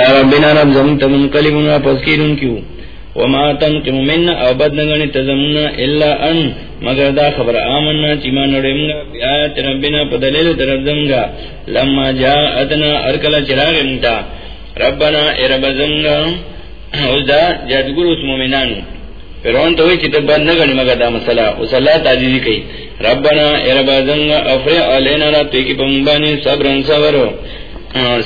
الى ربنا رب زمون تمن کلمنا پس کیرون کیو. وما تنقم منا او بد نگنی تزمنا الا ان. مگر دا خبر آمنا چیما نڑیمگا بیایت ربنا پدلیل طرف زمگا. لما جاءتنا ارکل چراغ انتا. ربنا ارب زمگا. اوز دا جادگر اس مومنانو فرعون تو کہ تب بند مگر دا مسئلہ. اس اللہ تعجیزی کئی. ربنا ارب زمگا افرع علینا را تو پمبانی صبرن صبرو.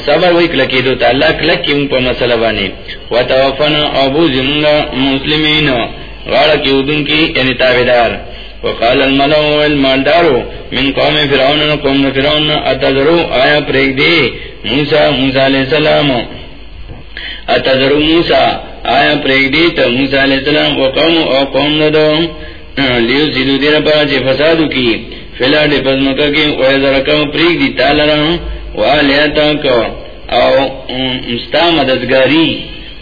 صبر وی کلکی دو تا اللہ کلکی ان پر مسئلہ بانی. و توفنا ابو زمگا مسلمین. غارا کی ادن کی یعنی تابدار. وقال الملو والمالدارو من قوم فرعون قوم فرعون اتذرو آیا پریک دی؟ موسیٰ موسیٰ علیہ السلام. اتذرو موسیٰ آیا پریک دی تا موسیٰ علیہ السلام. وقوم، او قوم ندو. لیو سیدو دیر پا چے جی فسادو کی. فلا دی پزمکا کی ویزرکو پریک دی تالران والیتک او مستا مددگاری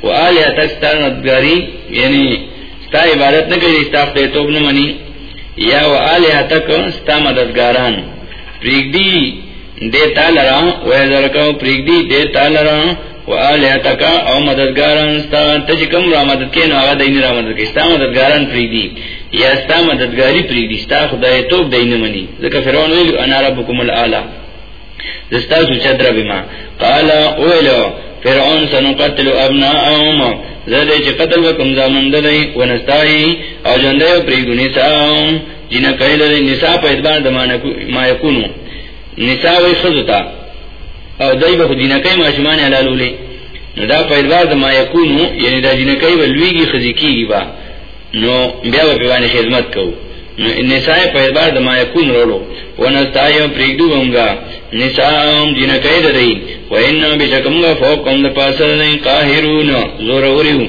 والیتک ستا مددگاری یعنی ستا عبادت نہ کری ستا خدای توب نہ منی یا والیتک ستا مددگاران پریگدی دیتا لرا ویزرکو پریگدی دیتا لرا والیتک او مددگاران، ستا تجکم را مدد کے، نو آغا دین را مدد کے. ستا مددگاران پریگدی، یا ستا مددگاری پریگدی، ستا خدای توب دین منی ذکر فرعون ویلو، انا ربکم العالی دستا سو چدر بما قال اویلو، فرعون سنقتل ابناءهم زده چه قتل وکم زامن دلی و او جنده و پریگو نساهم جینا قیل دی نسا پا ادبار دا ما یکونو. نسا وی خزتا او دای بخو جینا کئی ما شمان علالو لی نو دا پا ادبار دا ما یکونو یعنی دا جینا کئی بلویگی خزی کی با. نو بیا با پیوانی خدمت کو. نسائے پیدبار دما یکون رولو؟ ونستائیو پریگدو بمگا. نسائم جن قید دی و بشکمگا فوقم دا پاسر دی قاہرون. زوروریو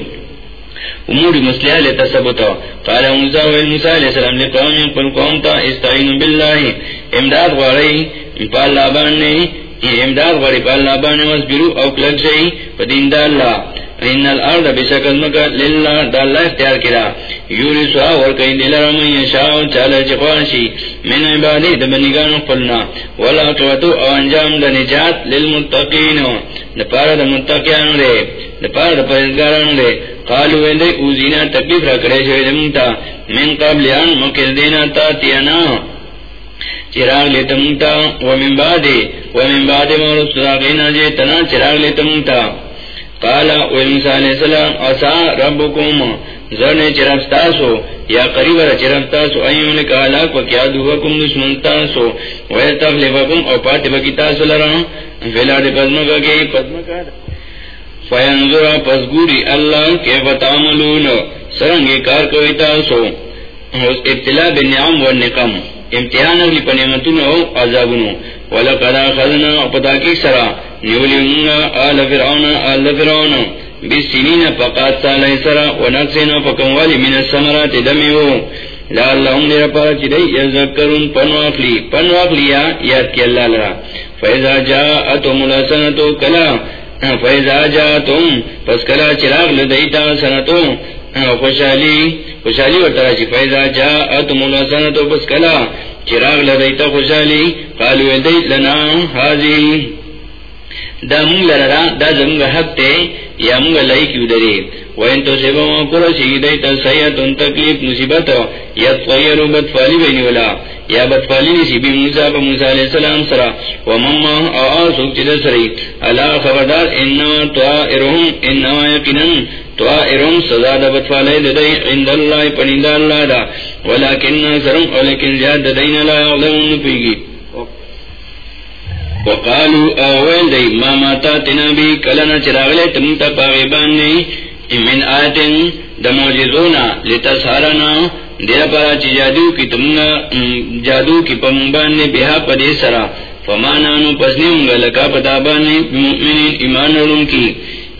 امور مسلحہ لیتا سبتا قال موسیٰ و موسیٰ علیہ السلام لقوم قل قوم تا استعین باللہ. امداد غاری. پال لابان نے امداد غاری پال لابان وزبرو او کلک شئی پدین دا اللہ. ان الارض بشکل مکا للہ دا اللہ اختیار کرا یوری سوا ورکی دلر من یشاو چالا چخوانشی من عبادی دا بنگان قلنا. ولا قوتو او انجام دا نجات للمتقین دا پارا دا متقیان دے دا پارا دا پرزگاران دے قالو ویندے اوزینا تکلیف را کرے شوی دمتا. من قبل ان مکر دینا تا تیانا چراغ لیتا مونتا ومن بعد. ومن بعد مورس سراغینا جيتنا چراغ لیتا مونتا قالا ویلمسا علیہ السلام اسا ربکم؟ زرنے چرمستاسو یا قریب را چرمستاسو ایون لکا علاق و کیا دوکم دشمنتاسو ویل تغلبکم او پاتی بکتاسو لران فیلاد پزمکا گئی پزمکا فینظر پزگوری اللہ کے فتعملون سرنگی کار کوئی تاسو ابتلا بنعم و نقم، امتحان اگلی پنیمتون او عذابنو ولقد اخذنا پتاکی سرا نیولی منگا آل فرعون آل فرعون بسنین فقات سالی سرا ونقصنا فکموالی من السمرات دمیو لعلهم دیر پارا چی دی یذکرون پنواقلی پنواقلی یا یاد کی اللہ لرا. فیضا جاءتم لسنتو کلا. فیضا جاءتم، پس کلا چراغ لدیتا سنتو خوشحالی خوشحالی ورطرا چی. فیضا جاءتم لسنتو پس کلا. چراغ لدیتا خوشحالی. قالو دیت لنا حاضی دا مونگ لرا دا زمونگ حق تے یا مونگ لائی کیو دری وین تو سیبا مو کرو شیگی دیتا سیعتن تکلیف مصیبت یا تغیرو بدفالی بینی ولا. یا بدفالی نسی بی موسیٰ پا موسیٰ علیہ السلام سرا. ومما او آسوک چیز سری اللہ خبردار، انما توائرهم انما یقنن توائرهم سزا دا بدفالی دی عند اللہ پنید اللہ دا. ولیکن سرم ولیکن زیاد دین لا یعلمون نپیگی وقالو اوین دی، ما ماتا تنا بی، کلنا چراغلے تمتا پاغیبان نی من آیتن دا موجزونا لتا سارنا دیر پارا چی جادو کی تمنا جادو کی پمبان نی بیہا پدی سرا فمانانو پسنی منگا لکا پتابان نی مؤمنین ایمان رڑن کی۔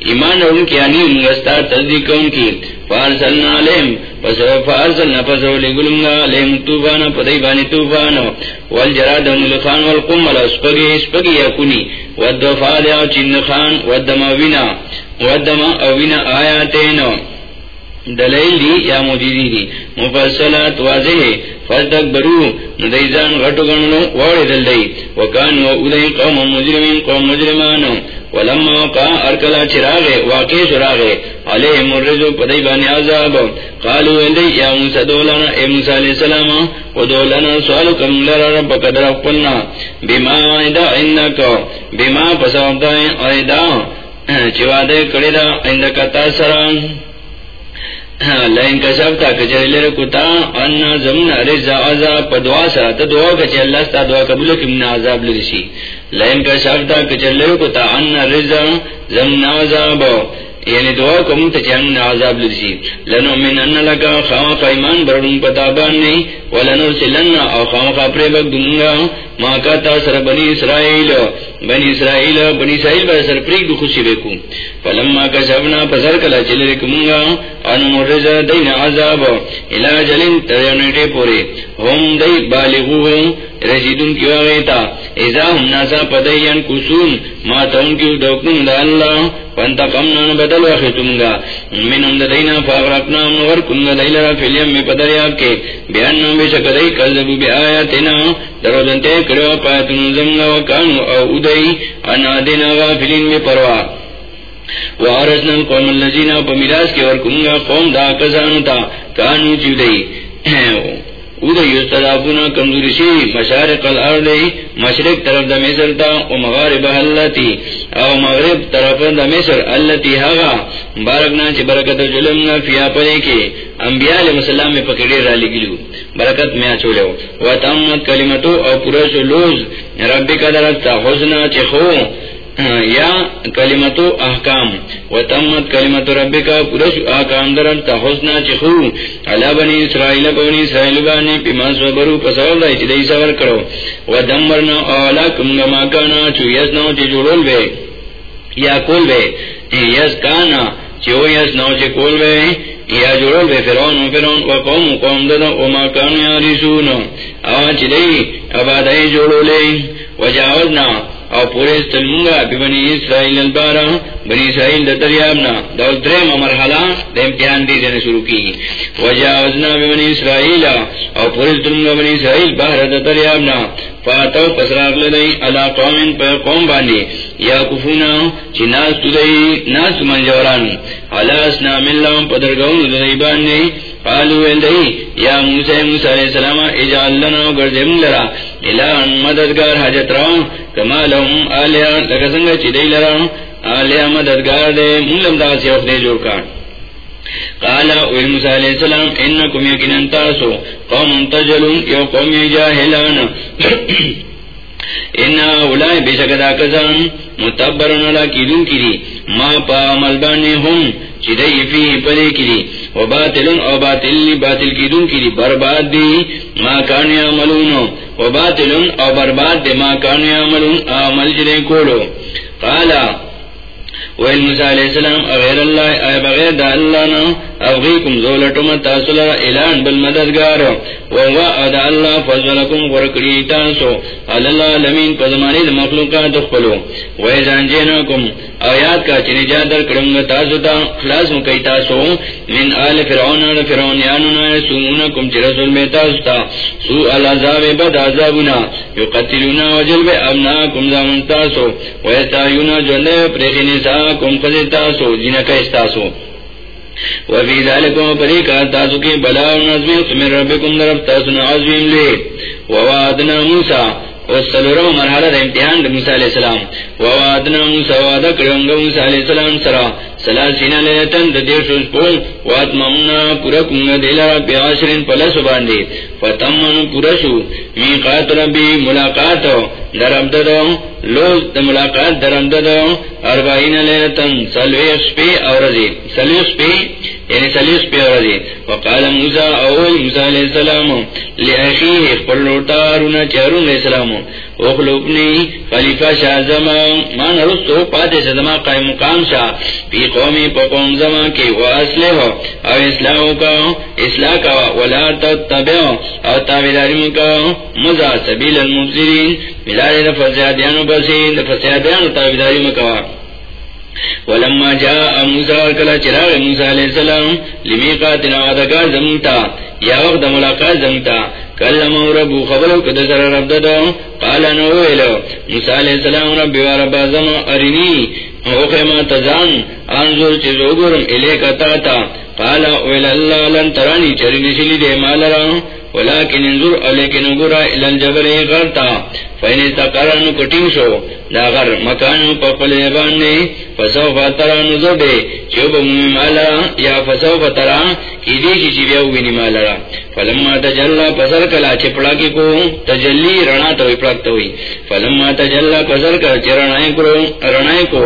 ایمان رڑن کی آنی منگستا تصدیق کون کی فارسلنا علیم پس فارسلنا، پس ولی گلنگا علیم توفانا پدی بانی توفانا والجراد ملخان والقمل اسپگی اسپگی یکنی والدفاد او چندخان والدم اوینا والدم اوینا آیاتینو۔ دلیل دی یا موجودی دی۔ مفصلات واضح ہے۔ فلتک برو ندیزان غٹو گنو واری دل دی وکانو اودئی قوم مجرمین قوم مجرمانو. ولما وقع ارکلا چراغے واقع شراغے علیہ مرزو پدی بانی عذاب. قالو اندی یا موسیٰ دولنا اے موسیٰ علیہ السلام. و دولنا سوالو کم لرا رب قدر اقبلنا بما عیدہ انکو بما پسواب دائیں عیدہ چوادے کڑی دا اندکا تاثران لائن کا سب تھا کچہ لے رکھتا ان زمن رزا عذاب پا دعا سرا تا دعا کچہ اللہ ستا دعا قبول کی من عذاب لرسی لائن کا سب تھا کچہ لے رکھتا ان رزا زمن عذاب یعنی دعا کو منت چان عذاب لرسی لنو من ان لگا خواہ خیمان برڑن پتابان نہیں ولنو سلن او خواہ خواہ پریبک دنگا. ما کا تا سر بنی اسرائیل بنی اسرائیل بنی اسرائیل بر سر پریک دو خوشی بے کو فلما کا شبنا پسر کلا چل رکمونگا انو مرزا دین عذاب. الہ جلن تریانیٹے پورے. ہم دی بالغو رسیدون کی واغیتا ازا ہم ناسا پدین کسون ما تون کی دوکن دا اللہ. فانتقمنا بدل وخیتمگا منم دا دینا فاغرقنا منور کنگا دیلرا فی الیم میں پدریاب کے. بیاننا بے شکدئی کذبو بی آیاتنا. درو دنتے کرو پایتن زمگا وکانو او ادئی انا دینا غافلین میں پروا. وارسنا القوم اللذین پا مراس کے ورکنگا قوم دا کسانو تا کانو چیو دئی کمزوری شی مشارق الارد مشرق طرف دا مصر تا و مغارب اللتی او مغرب طرف دا مصر اللتی حغا بارکنا چی برکت جلمنا فیا پدے کے انبیاء علیہ السلام میں پکڑی را لگلو برکت میں چولے و تامت کلمتو او پرسو لوز. ربی کا درکتا حسنا چی خو یا کلمتو احکام و تمت کلمت رب کا پورش احکام درکتا حسنا چی خو علا بنی اسرائیل بنی اسرائیل بانی پیما صبرو پسول دائی چی دائی سور کرو. و دمرنا اولا کمگا ماکانا چو یسناو چی جوڑول بے. یا کول بے. یس کانا چی او چی کول بے. یا جوڑل بے فرعون و فرعون و قوم قوم دادا و ماکانو یا رسون آوا چی دی عبادائی جوڑو و جاوزنا او پورے استلمونگا بی بنی اسرائیل البارا بنی اسرائیل دا دریابنا، دا درم مرحلہ دا امتحان دی دینے شروع کی۔ و جاوزنا بنی اسرائیل، او پورے استلمونگا بنی اسرائیل بحر دا دریابنا۔ فاتو پسراغ لدئی علا قومن پر قوم باندی۔ یا کفونا چی ناس تو ناس من جوران علا اسنام اللہ پدرگون دئی باندی۔ قالو ویلدئی یا موسیٰ موسیٰ علیہ السلام اجعال لنا گردم لرا. الہن مددگار حجت را. کما لهم آلیہ لکسنگا چی دی لرا. آلیہ مددگار دے مولم دا سیوخ دے جوڑ کار. قالا اوی موسیٰ علیہ السلام، انکم یکن انتاسو قوم تجلون یو قوم جاہلان. انا اولائی بے شکدا کسان متبرن علا کیدون کی دی ما پا عمل بانے ہم چیدئی فی پدے کی دی و باطلن او باطل لی باطل کی دون کی دی، برباد دی، ما کانی عملون و باطلن او برباد دی، ما کانی عملون آمل جنے جی کولو. قالا، ویل موسیٰ علیہ السلام، اغیر اللہ، اے بغیر دا اللہ نا ابغیکم زولتم تاسل الان بالمددگار وہو ادا اللہ فضلکم ورکڑی تاسو. اللہ لمین پزمانی دا مخلوقات دخلو ویزان جیناکم آیات کا چنی جادر کرنگ تاسو تا خلاص مکی تاسو. من آل فرعون آل فرعون یانونا سومونکم چی رسول میں تاسو تا. سوء العذاب بد عذابنا یقتلونا وجلب ابناکم زامن تاسو. ویستایونا جولے پریخی نساء کم فزتا سو استاسو وفی ذالکم پری کا تاسو کی بلا نظم سمر ربکم درب تاسو نعظیم لے۔ ووادنا موسیٰ وسلورم مرحلہ دا امتحان دا موسیٰ علیہ السلام۔ ووادنا موسیٰ، وعدہ کرنگا موسیٰ علیہ السلام سرا۔ سلاسینا لیتن دا دیر شوز پول۔ واتمامنا پورا کنگا دیلارا پی عاشرین پلسو باندے۔ فتمن پورا شو میقات ربی ملاقات درم ددو لوز ملاقات درم ددو اربعین لیلتن سلویخ پی اورزی سلویخ پی یعنی سلیس پی اورزی وقال موسیٰ، اول موسیٰ علیہ السلام، لأخیه اخبر لوٹارونا چارون علیہ السلام. اخلوکنی خلیفہ شاہ زمان. مان رستو پاتے سے زمان قائم مقام شاہ پی قومی پا قوم زمان کی و اصلح او اصلاحو کا اصلاح کا، ولا تتبعو. او تابداری مکا. مزا سبیل المفسرین. ملاری دا فسیادیانو بسین دا فسیادیانو تابداری مکا. ولما جاء موسى کلا چراغ موسى علیہ السلام لمیقاتنا وعدکار زمونتا یا وقت ملاقات زمونتا کلم ربو خبرو کد سر رب ددو قال نو ویلو موسی علیہ السلام رب و رب ازم ارنی، او خما تزان، انظر چیز وګورم الیک تا تا، قال ویل الله لن ترانی چرنی شلی دے مالرا ولكن انظر الیکن وګورا ال الجبل غرتا، فین استقرن کټین شو. دا غر مکان په پلې باندې فسو فترانو زده چوب مالا یا فسو فترا کی دی چې بیا ویني مالا فلما تجلا پسر کلا چپڑا کی کو، تجلی رنا تو پڑکت ہوئی فلما تجلا پسر کلا چرنا کو رنا کو.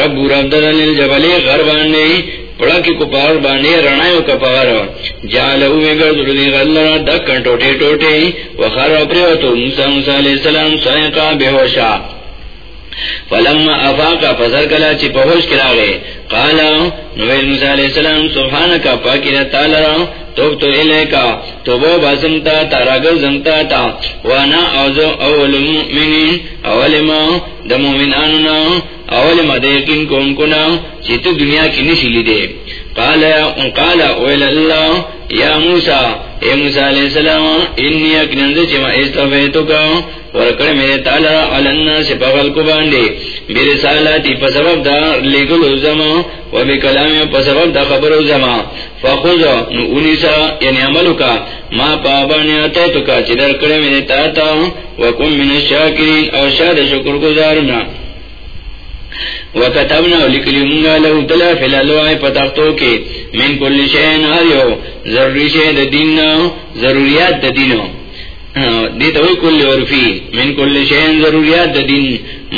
رب رب دل الجبل غر باندې پڑا کی کو پار باندې رنا کا پار جالو وګر دلی غلرا د کنټوټه ټوټه وخر پرو موسی موسی علیہ السلام سایقا بهوشا فلما افاقا فزر کلا چی پہوش کرا گئے. قالا نویل موسیٰ علیہ السلام سبحانکا پاکی رتا لرا توب تو الے کا. توبو باسمتا تاراگر زمتا تا وانا اوزو اول المؤمنین اول ما، دا مومنانونا. اول ما دیکن کون کنا چی تو دنیا کی نشی دے قالا قالا اویل اللہ، یا موسیٰ، اے موسیٰ علیہ السلام، انی اکننز چما استفیتو کا۔ ورکڑ میرے تعالی علنا سے پغل کو باندے۔ میرے سالاتی پسبب دا لگل زما و بی کلامی پسبب دا خبر زما۔ فخوز انیسا یعنی عملو کا۔ ما پابانی آتا تو کا چدر کڑ میرے تاتا وکم من الشاکرین او شاد شکر گزارنا وکتبنا لکلی منگا لہو تلا فی الالوائی پتاختو کے من کل شین آریو ضروری شید دین ضروریات دینو دیتا ہوئی کل عرفی من کل شین ضروریات دین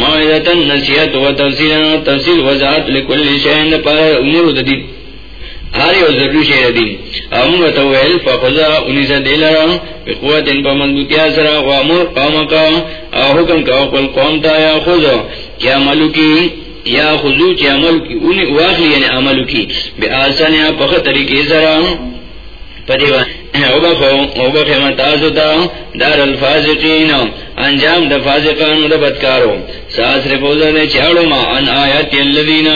معیدتا نصیحت و تفصیل تفصیل وضاحت لکل شین پر امور دین ہاری و ضروری شیر دین. امور تویل فخذا انیسا دیلرا بقوت ان پا مضبوطیا سرا و امور قوم کا. حکم کا قل قوم تا یا خوزا کیا ملو کی یا خزو چی عمل کی انہیں واخلی یعنی عملو کی۔ بے آسان یا پخ طریقے سرا پدیوان دار الفازقین انجام دا فازقان دا بدکارو. ساسر فوزر دے چاڑو ما ان آیت اللذین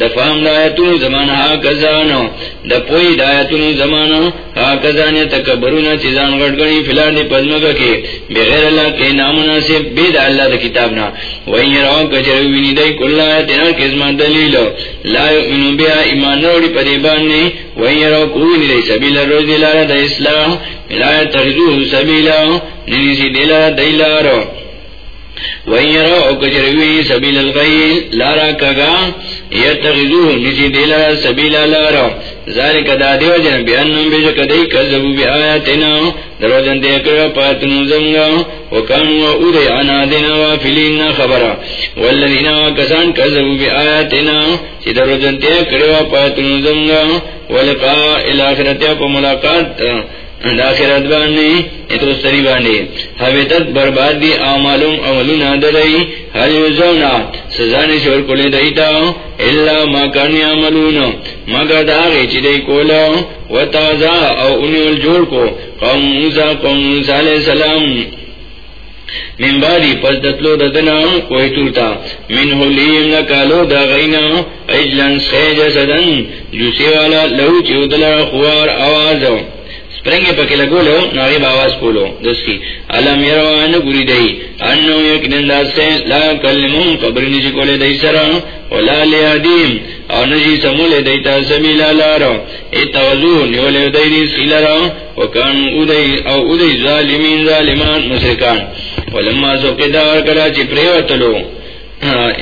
دا فام دا آیتون زمان ہا کزانو دا پوئی دا آیتون زمان ہا کزانی تکبرونا چیزان غٹگنی فلار دی پزمگا کے بغیر اللہ کے نامناسب بید اللہ دا کتابنا. وین یراؤ کچروینی دی، کل آیتنا کزمان دلیلو لا یؤمنو بیا ایمان روڑی پدیبانی وین یراؤ کوینی دی، سبیل روز دلارا دا اسلام لا تخذوه سبیلا ننیسی دلا دیلارو ویرا او کجروی سبیل الغیل لارا کگا یتخذوه نسی دیلارا سبیلا لارا ذالک دادو جن بیانم بیشک دی کذبو بی آیاتنا درو جن دیکر پاتنو زنگا و اودی عنا دینا وافلین خبرا. والذین وکسان کذبو بی آیاتنا چی درو جن دیکر پاتنو ولقاء الاخرتیا پا ملاقات. داخرت باندی یعنی اتو سری باندی حویتت برباد دی آمالم عملونا دلائی حل یوزونا سزانی شور کلی دیتا اللہ ما کرنی عملونا مگر داغی چی دی کولا و تازا او انیول جوڑ کو. قوم موسیٰ قوم موسیٰ علیہ السلام. من بعدی پس دتلو ددنا کوئی تورتا من حلیم لکالو دا غینا اجلن سخی جسدن جو سیوالا لہو چیو دلا خوار آوازو پرنگے پکے لگو لو ناغیب آواز پولو دسکی علم یروان گوری دی. انو یک ننداز سے لا کلمون قبر نجی کولے دی سرا ولا لیادیم. او نجی سمولے دیتا سبیل لارا اتوزو نیولے دی دی سیلارا وکان اودئی او اودئی ظالمین، ظالمان مسرکان ولما سوکتا ورکلا چی پریوتلو.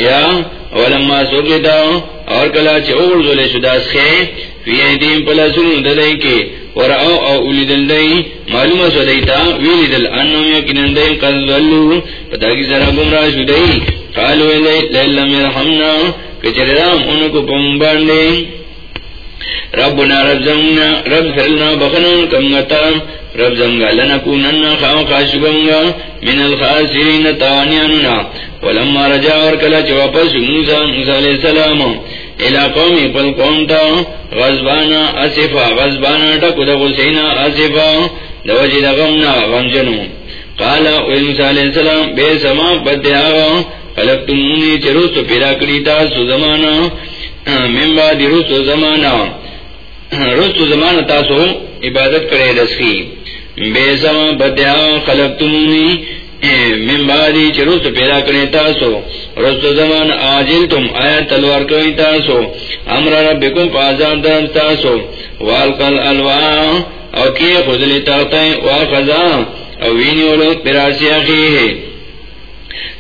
یا، ولما سوکتا اور کلا چی اوڑزولے شداس خے فی ایدیم پلا سنو دلائی کے ورعو او اولی دل دائی معلوم سو دیتا ویلی دل انم یکنن دائی قد ظلو پتا کی سرا گمراہ شو دائی قالو ایدائی لیلم یرحمنا. کچر رام انکو پمبان دائی ربنا رب زمنا. رب سرلنا بخنون کمگتا. رب زمگا لنکونن خام خاشبنگا من الخاسرین تاوانیاننا ولما رجا ورکلا چواپس موسیٰ موسیٰ علیہ السلام. موسیٰ الى قومی پل قوم تا غزبانا اصفا غزبانا ٹکو دا غسینا اصفا دا وجی دا غمنا غمجنو. قالا اوی موسیٰ علیہ السلام، بے سما بدے آغا خلقتمونی چی رسو پیدا کری تاسو زمانا. من بعد رسو زمانا. رسو زمانا تاسو عبادت کرے رسخی بے سما بدیا خلق تمونی من بعدی رست پیدا کرنے تاسو، رست زمان آجل تم آیا تلوار کرنے تاسو، امر ربکم پازاب درم تاسو والقل الوان او کی خودلی تاقتائیں واخذا او وینی ولو پراسی اخیه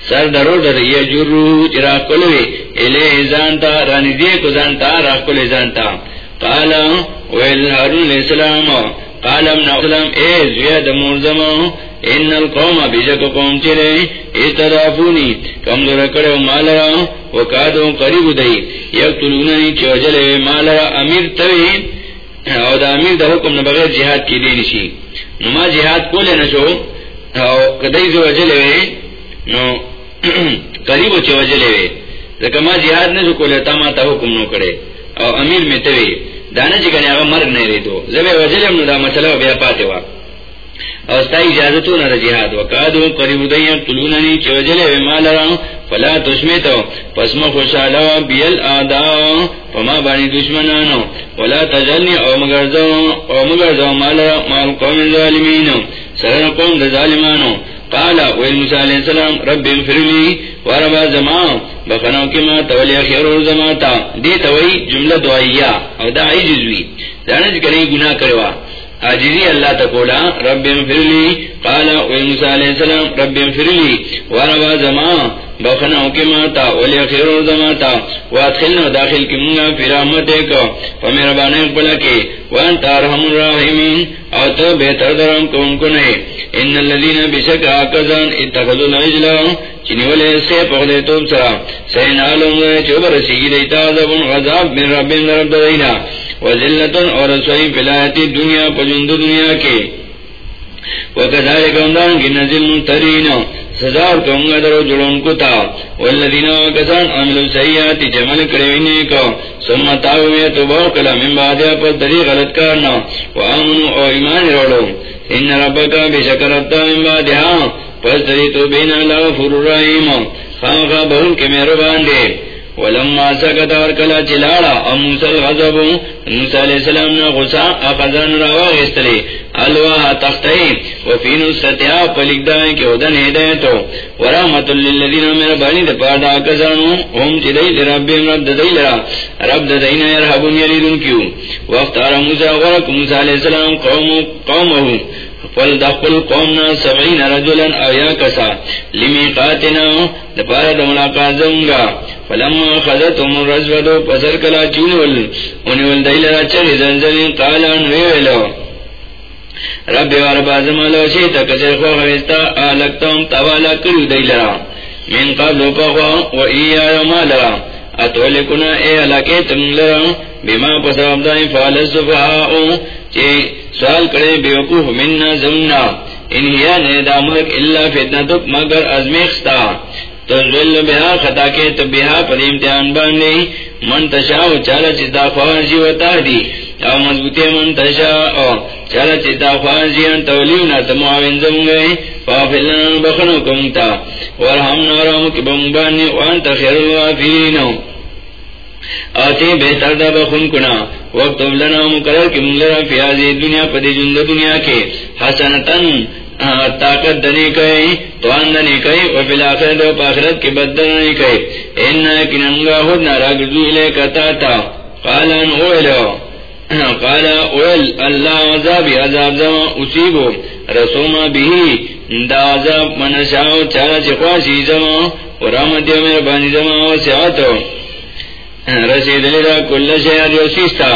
سر درو در یہ جرو چرا کلوی الی زانتا، رانی دی کو زانتا، را کلی زانتا۔ قالا، ویل حرون علیہ السلام، قالا ابن اقلام اے زوید مرزمہ ان القوم بیجک قوم چرے اترافونی کم در کرے مالا وکادو قریب دی یقتلوننی چوجلے مالا امیر توی او دا امیر دا حکم نبغیر جہاد کی دینی شی نما جہاد کو لینا شو او کدی زو وجلے نو قریب چوجلے وے زکا ما جہاد نشو کو لیتا ما تا حکم نو کرے او امیر میں توی دانا چی کنی آغا مرگ نہیں ریدو زبے وجلے منو دا مسئلہ بیا پاتے وا اوستا اجازتو نہ جہاد وقادو قریب دیا تلوننی چوجلے مال را فلا تشمیتو پس ما خوشالا بیل آدا. فما بانی دشمنانو. ولا تجلنی او مگرزو او مگرزو مال را، مال قوم ظالمین سرن قوم دا ظالمانو. قالا ویل موسیٰ علیہ السلام، رب انفرلی وربا زمان بخناو کما تولی خیر زماتا دیتا وی جملہ دعائیہ او دا عجزوی دانا جکرین گناہ کروا عجزی اللہ تکولا رب انفرلی قال وی موسیٰ علیہ السلام، رب انفرلی وروا زمان بخنا کی ماتا، ولی خیر زماتا، وادخلنا داخل کی منگا فی رحمت ایک فمیرا بانے پلا کی، وانتا رحم الراحمین، او تو بہتر درم کون کو نہیں ان اللذین بشک آکزان اتخذو العجلہ چنی ولی سے پغلے توب سرا۔ سین آلوم چوبر سیگی دیتا عذاب من رب رب دینا۔ وزلتن اور سوئی فلایتی دنیا پجند دنیا کے۔ وکذالک اندان کی نزل منترین۔ سزار کونگا درو جلون کو تا والذین وکسان عملو سیئاتی جمل کروینے کو سمتاوی تو باقلا من بعدیا پر دری غلط کرنا وآمنو او ایمان روڑو ان ربکا بشکرتا من بعدیا پس دری تو اللہ خامخا بہن کے میرے باندے۔ ولما سکت ورکلا چلاڑا اموسى الغضب موسى علیہ السلام نا غصا اخذان روا غستلی الواح تختی وفینو ستیا پلک دائیں کہ ودن ہدایتو. ورحمت للذین میرا بانی دپادا کسانو هم چی دی لربیم رب دی لرا، رب دینا یرحبون یلیدن کیو. وقت آرہ موسى غرق موسى علیہ السلام قوم، قومہو. فل دخل قومنا سبعین رجلن او یا کسا لمی قاتنا دپارا دملاقات زنگا فلما خذتهم الرزودو پسر کلا چونول، انیول دیلرا چلی زنزلین قالا نویلو رب وار بازم لو شیتا کسر خو خوستا آلکتهم توالا کرو دیلرا من قبل پخوا و ایایا مالرا اتولکنا اے علاقے تم لرا، بما پسرم دائیں فعال السفحاؤ چی سوال کرے بیوکوف مننا زمنا۔ انہیا نے دامرک اللہ فتنتک مگر ازمیخستا تزول بها خطا کے تو بها پر امتحان باندے من تشاو چالا چتا خواہشی و تاہدی۔ او مضبوطی من تشاو چالا چتا خواہشی ان تولیونا تمعاوین زمگئے فافلنا بخنو کمتا۔ ورحمنا رحمک بمبانی وانتا خیر الوافرینو آتے بہتر دا بخون کنا. وقت لنا مقرر کی منگلرا فی آزی دنیا پدی جند دنیا کے. حسنتن طاقت دنی کئی توان دنی کئی و فی الاخر دو پاخرت کی بد دنی کئی اینا کننگا خود نارا گردو لے کتا تا. قالان اویلو قالا اویل، اللہ عذابی عذاب زمان اصیبو رسوما بھی دا عذاب منشاو چارا چخواشی زمان. و رحمتی میرے بانی زمان و سعاتو رسید لیرا کل شہر جو سیستا.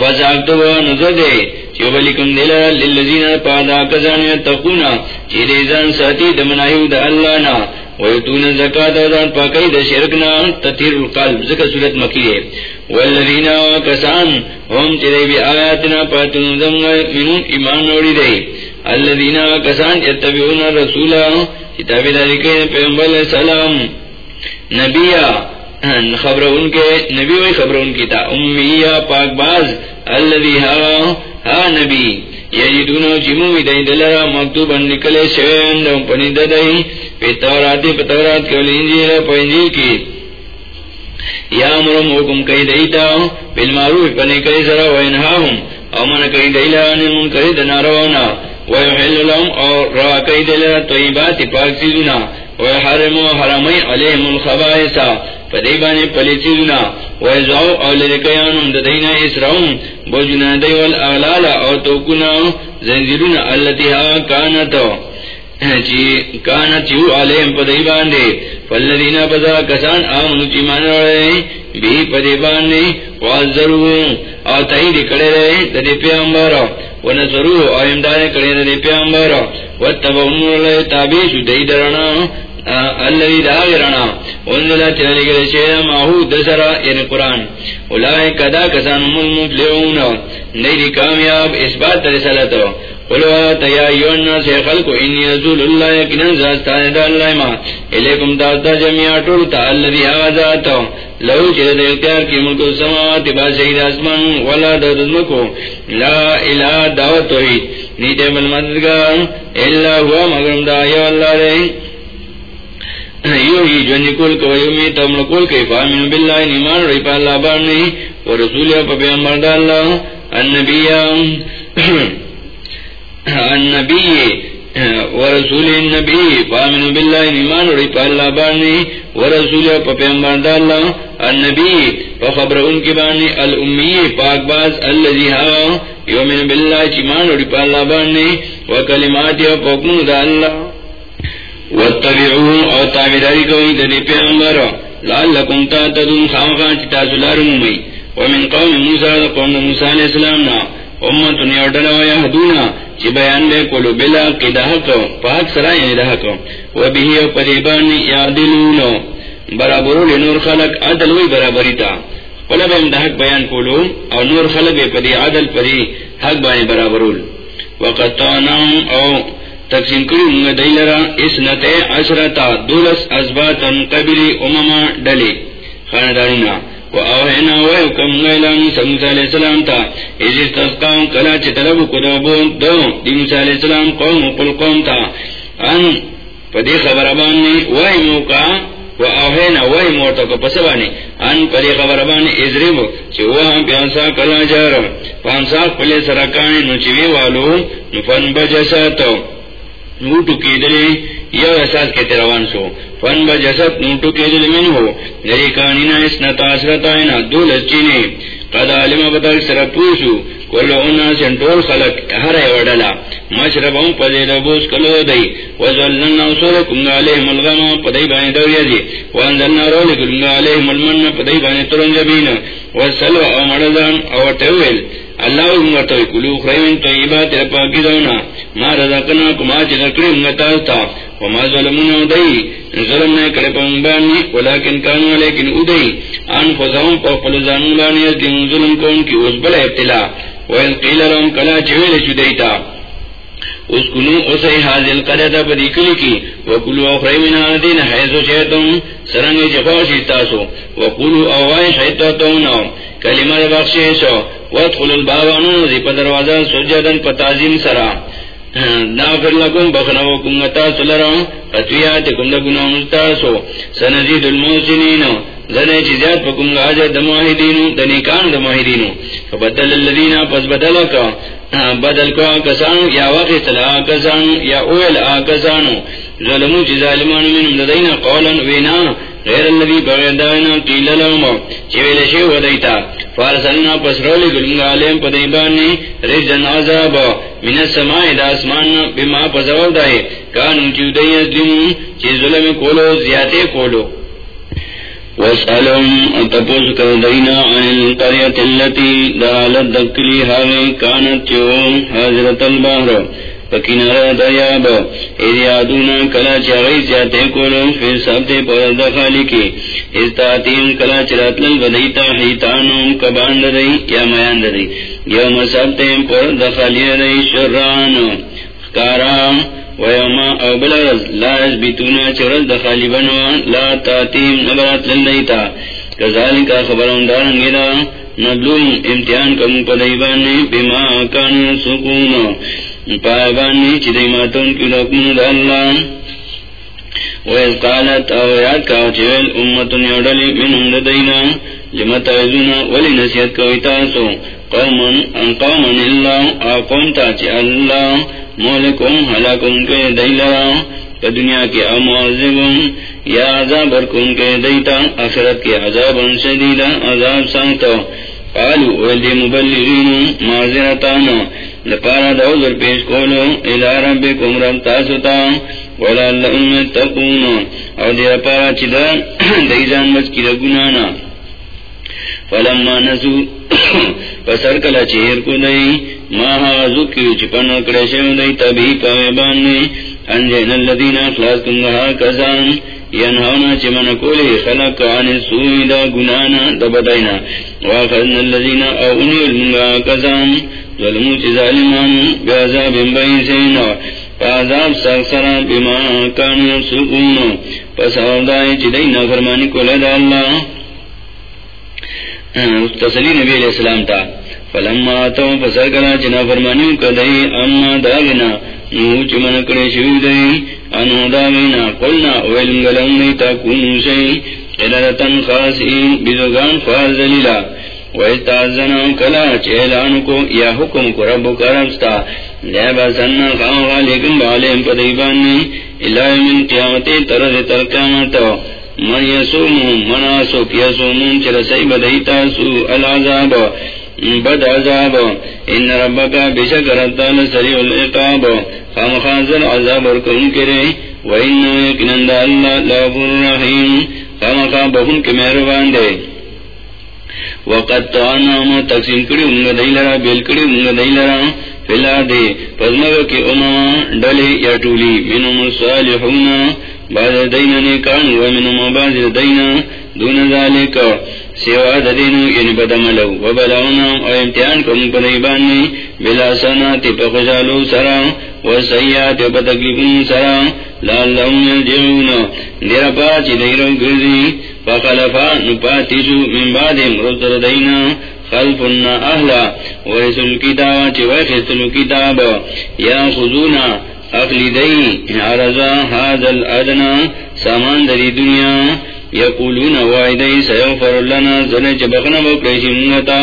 فساکتو نزو دے چوب لکم دلرا للذین پادا کزان یتقونا چی ریزان ساتی دمنائیو دا اللہ نا، ویتون زکاة دان پاکی دا شرکنا تطیر القلب، ذکر صورت مکی دے. والذین کسان هم چی دی بی آیاتنا پاتن زمگا منون ایمان نوڑی دے. الذین کسان یتبعون رسولا کتابی دارکے پیغمبر علیہ السلام نبی خبر ان کے، نبی وی خبر ان کی تھا۔ امیہ پاک باز اللہ ہا نبی۔ یجدونو چمومی دائی دلرا مکتوبا نکلے شوین پنی دائی پی توراتی پی تورات کے انجیل، پی انجیل کی۔ یا مرم حکم کئی دیتا بالمعروف پنی کئی سرا وینہاہم او من کئی دیلا نمون کری دناروانا ویحل لهم او را کئی دیلا طیبات پاک سیدنا ویحرم و حرمی علیهم الخبائسا فدیبانی پلی سیدنا ویزعو او لرکیانم ددینا اسرعون بوجنا دیوال اغلالا او توکنا زنزیرون اللتی ها کانتو کانت چیو علیہم پدی باندے فالذین پدا کسان آمنو چی مان رہے. بھی پدی باندے وازرو او تحید کڑے رہے. ددی پیامبار ونصرو او امداد کڑے ددی پیامبار واتبا نور اللہ تابیشو دی درنا الذي داغرنا انزل تلك الشيء ما هو دسرا يعني قران اولئك كذا كسان المفلحون نيدي كامياب اثبات رسالته قلوا تیا یونا سے خلق انی رسول اللہ، یقینا زاستان دا اللہ ما. الیکم تاستا جميعا طول تا الذي آزات لو چرد اختیار کی ملک السماوات با شہید اسمان ولا دردمکو لا الہ دعوت توحید. نیتے بل مددگار، الا ہوا مگرم دا یا اللہ رہی یو ہی جو نکول کو تم نکول کے فامن باللہ ایمان رہی پا اللہ رسول پا پیغمبر دا اللہ النبی النبی ورسول النبی باللہ ایمان رہی پا اللہ ورسول پا پیغمبر دا اللہ النبی ان کی بارنی الامی، پاک باز، اللذی ہا، یومن باللہ چیمان رہی پا اللہ و پاکن دا اللہ۔ واتبعوه او تابداری کوئی دنی پیغمبر لعلکم خامخان چی ومن قوم موسیٰ دا قوم موسیٰ علیہ السلام نا و یهدونا چی بیان بے بلا حق پاک یعنی دا حق و و پریبان یادلونو. برابرو لنور خلق برابری تا قلب ام دا حق بیان کولو او نور خلق پدی عدل پدی حق بانی برابرول. وقتانام او تقسیم کری دیلرا اس نتے عشرتا دولس ازباتا قبلی امما ڈلی خاندارینا و اوہینا ویوکم غیلا موسیٰ موسیٰ علیہ السلام تا. از استسقاؤں کلا چی طلب کدابو دو، دی موسیٰ علیہ السلام قوم قل قوم تا. ان پدی خبربانی وی موکا و اوہینا وی مورتا کو پسبانی ان پدی خبربانی ازریبو چی وہاں پیانسا کلا جارم پانسا پلی سرکانی نو چیوی والو نفن بجساتو. نوٹو کی دلی یو احساس کے تروان سو فن بجسد نوٹو کی دلی من ہو۔ نری کانینا اسنتا اسرتا اینا دول چینے۔ قد علم بطر سر پوسو۔ کلو انا سنٹول خلق ہر وڈلا مشربهم پدی ربوس کلو دی وزلنا سورکم علیہم الغم پدی بانی دوری دی۔ وانزلنا رولکم علیہم المن پدی بانی ترنجبین وسلو او مردان او ٹویل۔ اللہ امتوی کلو خریمن طیبات پاکی دونا، ما رزقنا کما چی ذکری امتاستا وما ظلمون ادئی ظلم نے کرے پا مبانی ولیکن کانو لیکن ادئی انفسهم پا قلزانو لانی از دین ظلم کون کی اس بلا ابتلا ویل قیل لهم کلا چویل شو دیتا۔ اس کنو اسی حاضر قریتا پا دیکلی کی وکلو اخریمن آدین حیثو شیطن سرنگ چخوشی تاسو وکلو اوائی شیطاتونا کلمہ بخشیشو وادخل البابانو زی پا دروازہ سجدن پا تعظیم سرا. نافر لکم بخنو کمتا سلرا قطویات کم لگنا مستاسو سنزید الموسنین زنے چی زیاد پا کم گاجر دمواہدینو دنیکان دمواہدینو فبدل اللذین پس بدلکا بدل کو کسانو، یا واقع صلاح کسانو، یا اویل آکسانو ظلمو چی ظالمان من لدین قولا وینا غیر اللذی بغیر دائنا قیل لهم. چویل شیو ودیتا فارسلنا پس رولی گلنگا علیم پدیبانی رجن عذاب. من السماع دا اسمان بما پسوال دائی. کانو چیو دی ازلیم چی ظلم کولو زیادے کولو. واسألهم، تپوس کر دینا عن القریت اللتی دالت دکلی حالی کانت چیو حاضرت البحر. پکنار دریاب اید یادونا کلا چاگئی سیاتے کولو پھر سب دے پر دخالی کی استاتیم کلا چرات لل بدیتا حیتانو کبان دری یا میان دری یوم سب تیم پر دخالی دری شرانو کارام ویوما او بلرز لا ازبیتونا چرز دخالی بنوان لا تاتیم نبرات لل دیتا کذالک خبرون دارنگی دا نبلوم امتحان کم پدیبانی بما کانو سکونو پائبانی چی ماتون کی رکمون دا اللہ۔ ویز قالت او یاد کاو چویل امتن یوڈلی من ام دینا۔ لما تعزونا ولی نسیت کوئی تاسو۔ قومن، ان قومن اللہ آقوم تا چی اللہ۔ مولکم، حلاکم کے دیلرا دنیا کے امعذبن یا عذاب ارکم کے دیتا۔ اخرت کے عذاب شدیدا عذاب سانتا۔ قالو ویلدی مبلغین، معذرتانا۔ لپارا دوزر پیش کولو. الى ربکم رب تاستا ولا لهم تقون او دی پارا چدا دیزان بچ کی گنانا. فلما نسو پسر کلا چیر کو دئی ماہا ذکی چپن کرشو دئی تبھی پاوے باننے انجین الذین اخلاص کنگا کزان. ینہونا چمن کولی خلق عن سوئی دا گنانا دبدائنا واخذن الذین اغنی المنگا کزان. ظلمو چی ظالمان بیعذاب بیسینا عذاب سرسرا بما کانو سکون پس آدائی چی دینا فرمانی کو لدى اللہ. تسلی نبی علیہ السلام تا. فلما آتاو پسر کلا چنا فرمانیو کدئی اما داغنا. نو چمن کڑے شوی دئی انو داغنا قلنا ویلنگلن نیتا کونو شئی قلرتن خاصین بیدوگان خواز دلیلا ویستازنا کلا چیلانو کو یا حکم کو رب کرمستا لیبا سننا خواہ غالکم بالیم پدیبانی الہی من قیامتی ترد ترکامتو من یسوم مناسو یسومون چر سی بدیتا سو العذاب بد عذاب. ان ربکا بشک ربتال سریع العقاب. خام خانزل عذاب ورکن کرے. و انو یکنند اللہ لغفر رحیم. خام خان بہن کے مہربان دے وقت تو آنا تقسیم کری انگا دیلرا بیل کری انگا دیلرا فلا دے پزمگا کی امام ڈلی یا ٹولی. منم الصالحون. بعد دینا نیکان ومن بعد دینا. دون ذالک. سوا ددینو یعنی بدملو وبلونا او امتحان کم پدیبانی بلا سناتی پخشالو سرا وسیعات پتکلیفون سرا لاللہم یرجعون. دیر پاچی دیرو گردی. فخلفا نپاتیسو من بعد مرتر دینا خلفنا اہلا ورسل کتاب، چی ویخستل کتاب. یا خزونا اخلی دئی عرضا حاض الادنا. سامان دری دنیا. یقولون وعدی سیغفر لنا زنچ بخنا بکریشی منگتا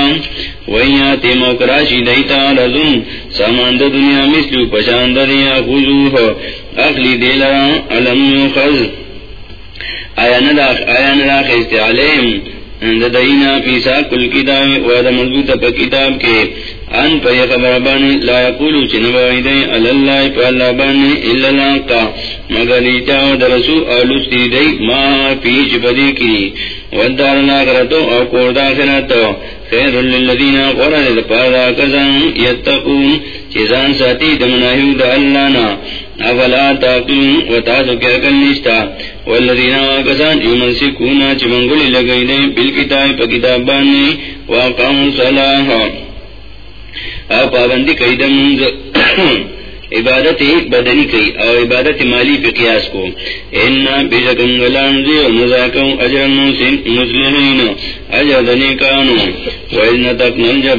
ویاتی مکراشی دیتا لزن ساماند دنیا مثلو پشاند دیا خوزوح اخلی دیلرا علم یخز آیا نداخ آیا نداخ استعالیم دینا پیسا کل کتاب و دا مضبوط پا کتاب کے ان پا یہ خبر بانی لا یقولو چنبائی دیں اللہ پا اللہ بانی اللہ اللہ مگر لیتا درسو آلوستی دی ما پیچ بدی کی ودار اللہ کرتو او کورد آخرتو خیر للذین قرد پادا کزان یتقون چیزان ساتی دمناہیو دا اللہ نا افلا تاقلون و تاسو کیا کل نشتا والذین آکسان یمن سکونا چمنگلی لگئی دیں بالکتاب پا کتاب بانی واقام صلاحا او پابندی کئی دمونز عبادت بدنی کئی او عبادت مالی پی قیاس کو اینا بیجکن غلانزی و مزاکو اجر موسین مسلمین اجر دنی کانو و ایزن تکنن جب